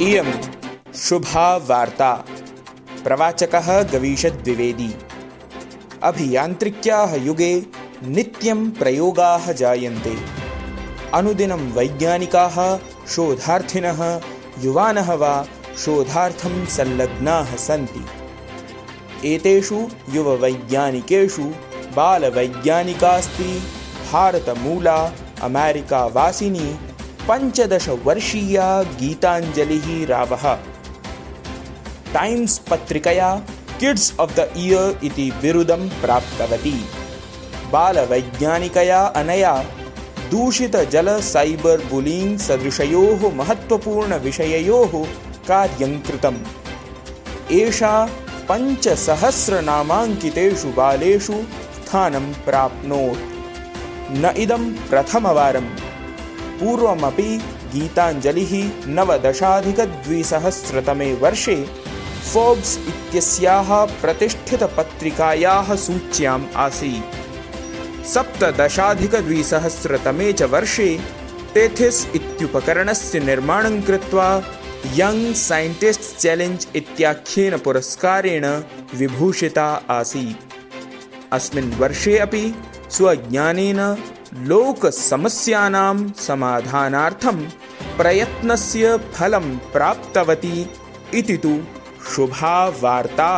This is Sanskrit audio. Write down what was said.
इयं शुभा वार्ता प्रवाचकः गवीषद्विवेदी अभियान्त्रिक्याः युगे नित्यं प्रयोगाः जायन्ते। अनुदिनं वैज्ञानिकाः शोधार्थिनः युवानः वा शोधार्थं संलग्नाः सन्ति। एतेषु युववैज्ञानिकेषु बालवैज्ञानिकास्ति भारतमूला अमेरिकावासिनी पञ्चदशवर्षीया गीताञ्जलिः रावः। टैम्स् पत्रिकया किड्स् आफ् द इयर् इति बिरुदं प्राप्तवती। बालवैज्ञानिकया अनया दूषितजल सैबर् बुलिङ्ग् सदृशयोः महत्त्वपूर्णविषययोः कार्यं कृतम्। एषा पञ्चसहस्रनामाङ्कितेषु बालेषु स्थानं प्राप्नोत्। न इदं प्रथमवारं पूर्वमपि गीताञ्जलिः नवदशाधिकद्विसहस्रतमे वर्षे फोर्ब्स् इत्यस्याः प्रतिष्ठितपत्रिकायाः सूच्याम् आसीत्। सप्तदशाधिकद्विसहस्रतमे च वर्षे टेथिस् इत्युपकरणस्य निर्माणं कृत्वा यङ्ग् सैण्टिस्ट् चेलेञ्ज् इत्याख्येन पुरस्कारेण विभूषिता आसीत्। अस्मिन् वर्षे अपि स्वज्ञानेन लोकसमस्यानां समाधानार्थं प्रयत्नस्य फलं प्राप्तवती इति तु शुभा वार्ता